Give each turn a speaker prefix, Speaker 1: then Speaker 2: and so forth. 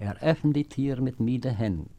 Speaker 1: Er öffnet die Tür mit müde Händen.